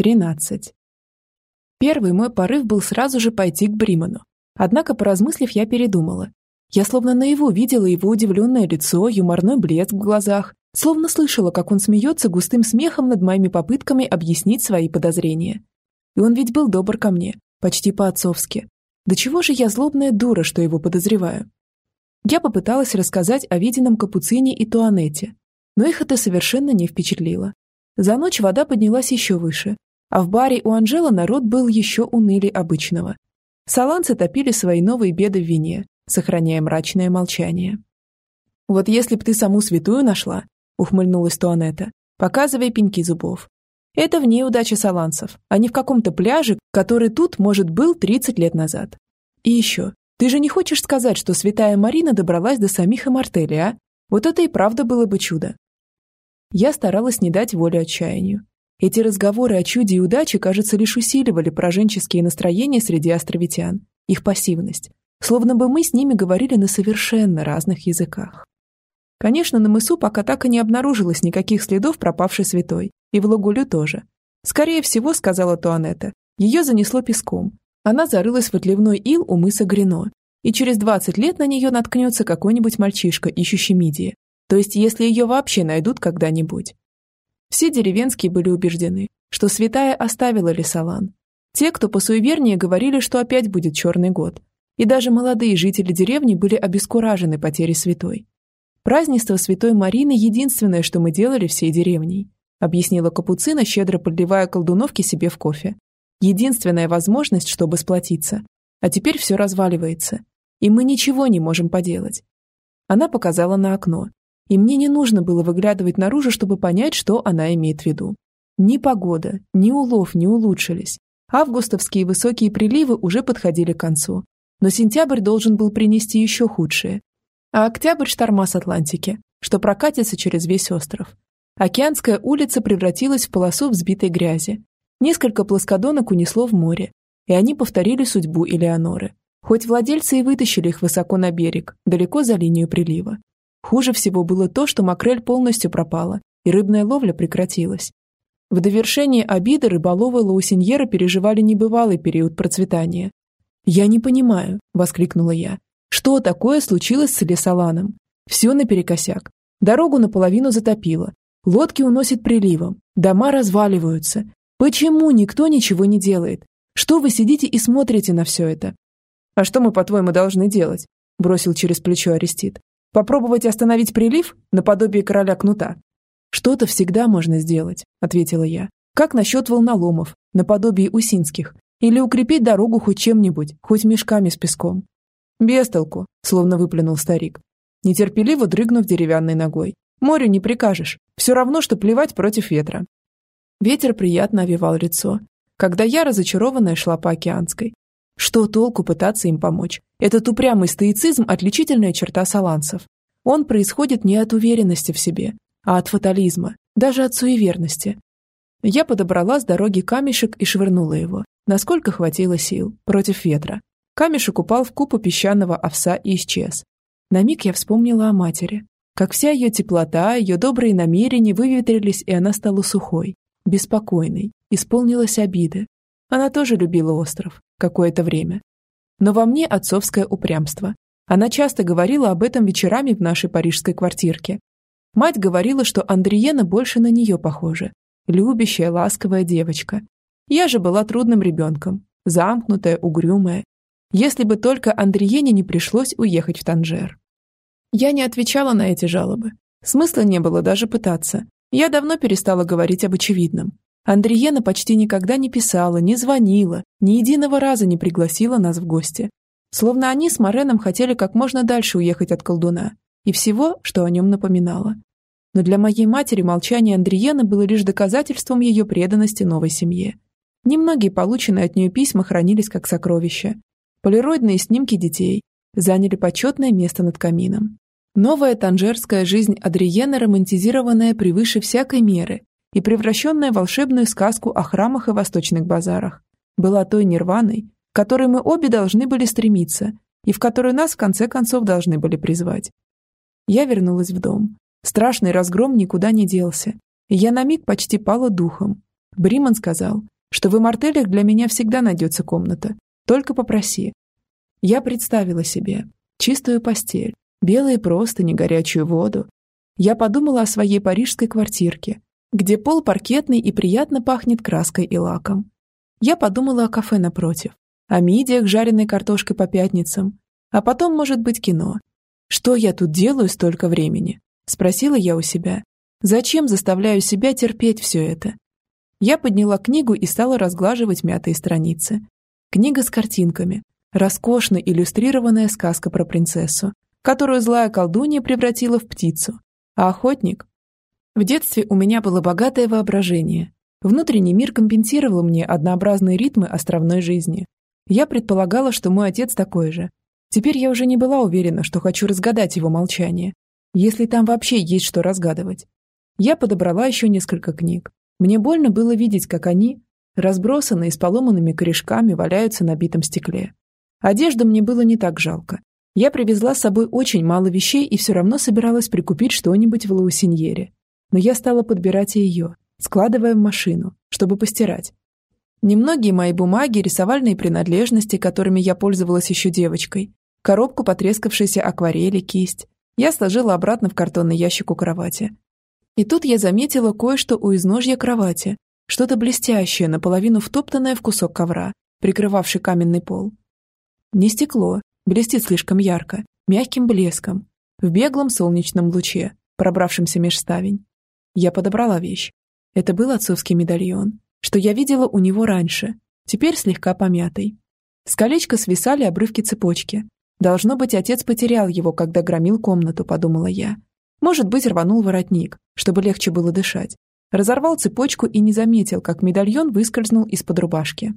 Тринадцать. Первый мой порыв был сразу же пойти к Бриману. Однако, поразмыслив, я передумала. Я словно наяву видела его удивленное лицо, юморной блеск в глазах, словно слышала, как он смеется густым смехом над моими попытками объяснить свои подозрения. И он ведь был добр ко мне, почти по-отцовски. Да чего же я злобная дура, что его подозреваю? Я попыталась рассказать о виденном Капуцине и Туанете, но их это совершенно не впечатлило. За ночь вода поднялась еще выше, а в баре у Анжела народ был еще унылее обычного. Саланцы топили свои новые беды в вине, сохраняя мрачное молчание. «Вот если б ты саму святую нашла», — ухмыльнулась Туанетта, показывая пеньки зубов. «Это в ней удача саланцев, а не в каком-то пляже, который тут, может, был 30 лет назад. И еще, ты же не хочешь сказать, что святая Марина добралась до самих Эмартели, а? Вот это и правда было бы чудо». Я старалась не дать волю отчаянию. Эти разговоры о чуде и удаче, кажется, лишь усиливали пораженческие настроения среди островитян, их пассивность, словно бы мы с ними говорили на совершенно разных языках. Конечно, на мысу пока так и не обнаружилось никаких следов пропавшей святой, и в Логулю тоже. Скорее всего, сказала Туанетта, ее занесло песком. Она зарылась в отливной ил у мыса Грино, и через 20 лет на нее наткнется какой-нибудь мальчишка, ищущий мидии. То есть, если ее вообще найдут когда-нибудь. Все деревенские были убеждены, что святая оставила Лесолан. Те, кто посуевернее, говорили, что опять будет черный год. И даже молодые жители деревни были обескуражены потерей святой. Празднество святой Марины – единственное, что мы делали всей деревней, объяснила Капуцина, щедро подливая колдуновки себе в кофе. Единственная возможность, чтобы сплотиться. А теперь все разваливается. И мы ничего не можем поделать. Она показала на окно, и мне не нужно было выглядывать наружу, чтобы понять, что она имеет в виду. Ни погода, ни улов не улучшились. Августовские высокие приливы уже подходили к концу. Но сентябрь должен был принести еще худшее. А октябрь – шторма с Атлантики, что прокатится через весь остров. Океанская улица превратилась в полосу взбитой грязи. Несколько плоскодонок унесло в море, и они повторили судьбу Элеоноры. Хоть владельцы и вытащили их высоко на берег, далеко за линию прилива. Хуже всего было то, что макрель полностью пропала, и рыбная ловля прекратилась. В довершение обиды рыболовы Лаусиньера переживали небывалый период процветания. «Я не понимаю», – воскликнула я. «Что такое случилось с Лесоланом? Все наперекосяк. Дорогу наполовину затопило. Лодки уносит приливом. Дома разваливаются. Почему никто ничего не делает? Что вы сидите и смотрите на все это?» «А что мы, по-твоему, должны делать?» – бросил через плечо Арестит. Попробовать остановить прилив наподобие короля кнута? Что-то всегда можно сделать, ответила я. Как насчет волноломов, наподобие усинских? Или укрепить дорогу хоть чем-нибудь, хоть мешками с песком? Без толку, словно выплюнул старик, нетерпеливо дрыгнув деревянной ногой. Морю не прикажешь, все равно, что плевать против ветра. Ветер приятно овивал лицо, когда я, разочарованная, шла по океанской. Что толку пытаться им помочь? Этот упрямый стоицизм – отличительная черта саланцев. Он происходит не от уверенности в себе, а от фатализма, даже от суеверности. Я подобрала с дороги камешек и швырнула его, насколько хватило сил, против ветра. Камешек упал в купу песчаного овса и исчез. На миг я вспомнила о матери. Как вся ее теплота, ее добрые намерения выветрились, и она стала сухой, беспокойной, исполнилась обиды. Она тоже любила остров, какое-то время. Но во мне отцовское упрямство. Она часто говорила об этом вечерами в нашей парижской квартирке. Мать говорила, что Андриена больше на нее похожа. Любящая, ласковая девочка. Я же была трудным ребенком, замкнутая, угрюмая. Если бы только Андриене не пришлось уехать в Танжер. Я не отвечала на эти жалобы. Смысла не было даже пытаться. Я давно перестала говорить об очевидном. Андриена почти никогда не писала, не звонила, ни единого раза не пригласила нас в гости. Словно они с Мореном хотели как можно дальше уехать от колдуна и всего, что о нем напоминало. Но для моей матери молчание Андриены было лишь доказательством ее преданности новой семье. Немногие полученные от нее письма хранились как сокровища. Полироидные снимки детей заняли почетное место над камином. Новая танжерская жизнь Адриены, романтизированная превыше всякой меры, и превращенная в волшебную сказку о храмах и восточных базарах, была той нирваной, к которой мы обе должны были стремиться и в которую нас в конце концов должны были призвать. Я вернулась в дом. Страшный разгром никуда не делся, я на миг почти пала духом. Бриман сказал, что в имартелях для меня всегда найдется комната. Только попроси. Я представила себе чистую постель, белые простыни, горячую воду. Я подумала о своей парижской квартирке, где пол паркетный и приятно пахнет краской и лаком. Я подумала о кафе напротив, о мидиях, жареной картошкой по пятницам, а потом, может быть, кино. Что я тут делаю столько времени? Спросила я у себя. Зачем заставляю себя терпеть все это? Я подняла книгу и стала разглаживать мятые страницы. Книга с картинками. Роскошно иллюстрированная сказка про принцессу, которую злая колдунья превратила в птицу. А охотник? В детстве у меня было богатое воображение. Внутренний мир компенсировал мне однообразные ритмы островной жизни. Я предполагала, что мой отец такой же. Теперь я уже не была уверена, что хочу разгадать его молчание. Если там вообще есть что разгадывать. Я подобрала еще несколько книг. Мне больно было видеть, как они, разбросанные с поломанными корешками, валяются на битом стекле. Одежду мне было не так жалко. Я привезла с собой очень мало вещей и все равно собиралась прикупить что-нибудь в Лаусиньере. Но я стала подбирать ее, складывая в машину, чтобы постирать. Немногие мои бумаги, рисовальные принадлежности, которыми я пользовалась еще девочкой, коробку потрескавшейся акварели, кисть, я сложила обратно в картонный ящик у кровати. И тут я заметила кое-что у изножья кровати, что-то блестящее, наполовину втоптанное в кусок ковра, прикрывавший каменный пол. Не стекло, блестит слишком ярко, мягким блеском, в беглом солнечном луче, пробравшемся меж ставень. Я подобрала вещь. Это был отцовский медальон, что я видела у него раньше, теперь слегка помятый. С колечка свисали обрывки цепочки. Должно быть, отец потерял его, когда громил комнату, подумала я. Может быть, рванул воротник, чтобы легче было дышать. Разорвал цепочку и не заметил, как медальон выскользнул из-под рубашки.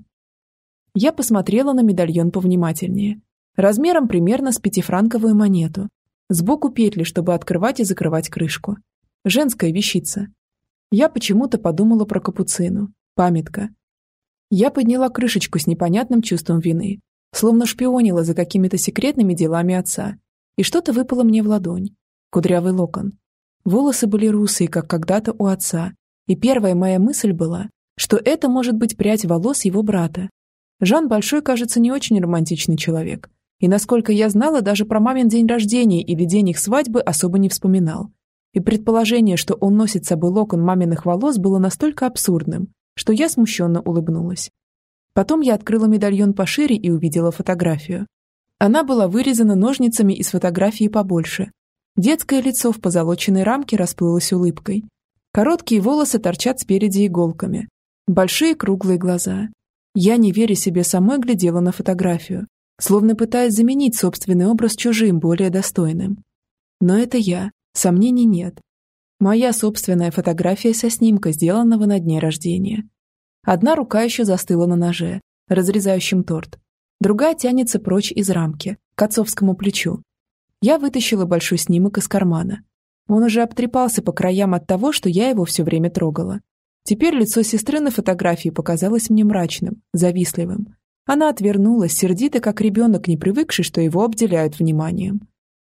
Я посмотрела на медальон повнимательнее. Размером примерно с пятифранковую монету. Сбоку петли, чтобы открывать и закрывать крышку. Женская вещица. Я почему-то подумала про капуцину. Памятка. Я подняла крышечку с непонятным чувством вины. Словно шпионила за какими-то секретными делами отца. И что-то выпало мне в ладонь. Кудрявый локон. Волосы были русые, как когда-то у отца. И первая моя мысль была, что это может быть прядь волос его брата, Жан Большой, кажется, не очень романтичный человек. И, насколько я знала, даже про мамин день рождения или день их свадьбы особо не вспоминал. И предположение, что он носит с собой локон маминых волос, было настолько абсурдным, что я смущенно улыбнулась. Потом я открыла медальон пошире и увидела фотографию. Она была вырезана ножницами из фотографии побольше. Детское лицо в позолоченной рамке расплылось улыбкой. Короткие волосы торчат спереди иголками. Большие круглые глаза. Я, не веря себе самой, глядела на фотографию, словно пытаясь заменить собственный образ чужим, более достойным. Но это я, сомнений нет. Моя собственная фотография со снимка, сделанного на дне рождения. Одна рука еще застыла на ноже, разрезающем торт. Другая тянется прочь из рамки, к отцовскому плечу. Я вытащила большой снимок из кармана. Он уже обтрепался по краям от того, что я его все время трогала. Теперь лицо сестры на фотографии показалось мне мрачным, завистливым. Она отвернулась, сердито, как ребенок, не привыкший, что его обделяют вниманием.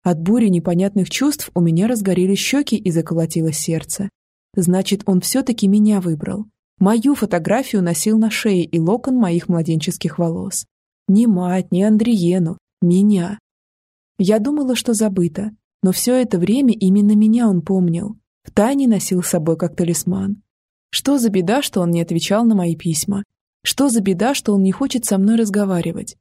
От бури непонятных чувств у меня разгорелись щеки и заколотилось сердце. Значит, он все-таки меня выбрал. Мою фотографию носил на шее и локон моих младенческих волос. Ни мать, ни Андриену, меня. Я думала, что забыто, но все это время именно меня он помнил. Втайне носил с собой как талисман. Что за беда, что он не отвечал на мои письма? Что за беда, что он не хочет со мной разговаривать?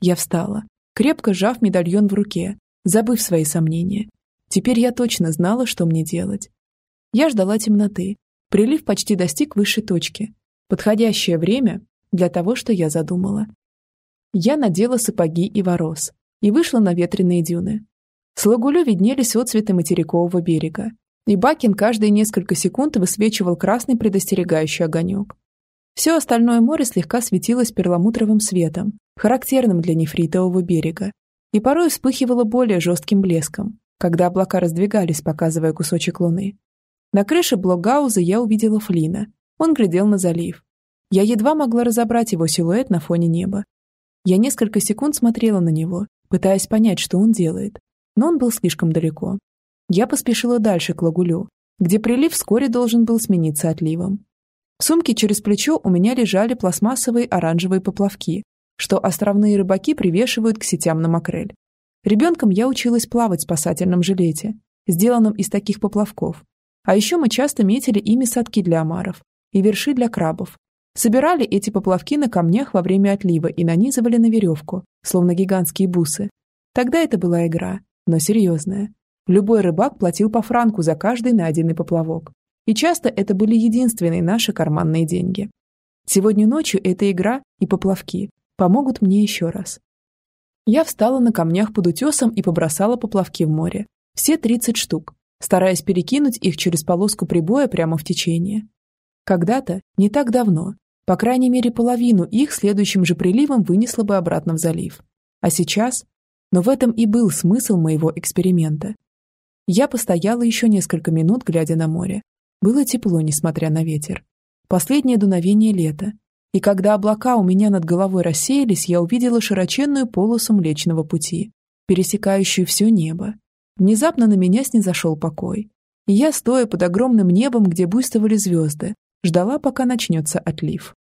Я встала, крепко сжав медальон в руке, забыв свои сомнения. Теперь я точно знала, что мне делать. Я ждала темноты. Прилив почти достиг высшей точки. Подходящее время для того, что я задумала. Я надела сапоги и ворос и вышла на ветреные дюны. С лагулю виднелись отцветы материкового берега, и Бакин каждые несколько секунд высвечивал красный предостерегающий огонек. Все остальное море слегка светилось перламутровым светом, характерным для нефритового берега, и порой вспыхивало более жестким блеском, когда облака раздвигались, показывая кусочек луны. На крыше блокгауза я увидела Флина. Он глядел на залив. Я едва могла разобрать его силуэт на фоне неба. Я несколько секунд смотрела на него, пытаясь понять, что он делает, но он был слишком далеко. Я поспешила дальше к лагулю, где прилив вскоре должен был смениться отливом. В сумке через плечо у меня лежали пластмассовые оранжевые поплавки, что островные рыбаки привешивают к сетям на макрель. Ребенком я училась плавать в спасательном жилете, сделанном из таких поплавков. А еще мы часто метили ими садки для омаров и верши для крабов. Собирали эти поплавки на камнях во время отлива и нанизывали на веревку, словно гигантские бусы. Тогда это была игра, но серьезная. Любой рыбак платил по франку за каждый найденный поплавок. И часто это были единственные наши карманные деньги. Сегодня ночью эта игра и поплавки помогут мне еще раз. Я встала на камнях под утесом и побросала поплавки в море. Все 30 штук, стараясь перекинуть их через полоску прибоя прямо в течение. Когда-то, не так давно, по крайней мере половину их следующим же приливом вынесло бы обратно в залив. А сейчас? Но в этом и был смысл моего эксперимента. Я постояла еще несколько минут, глядя на море. Было тепло, несмотря на ветер. Последнее дуновение лета, и когда облака у меня над головой рассеялись, я увидела широченную полосу Млечного Пути, пересекающую все небо. Внезапно на меня снизошел покой. И я, стоя под огромным небом, где буйствовали звезды, ждала, пока начнется отлив.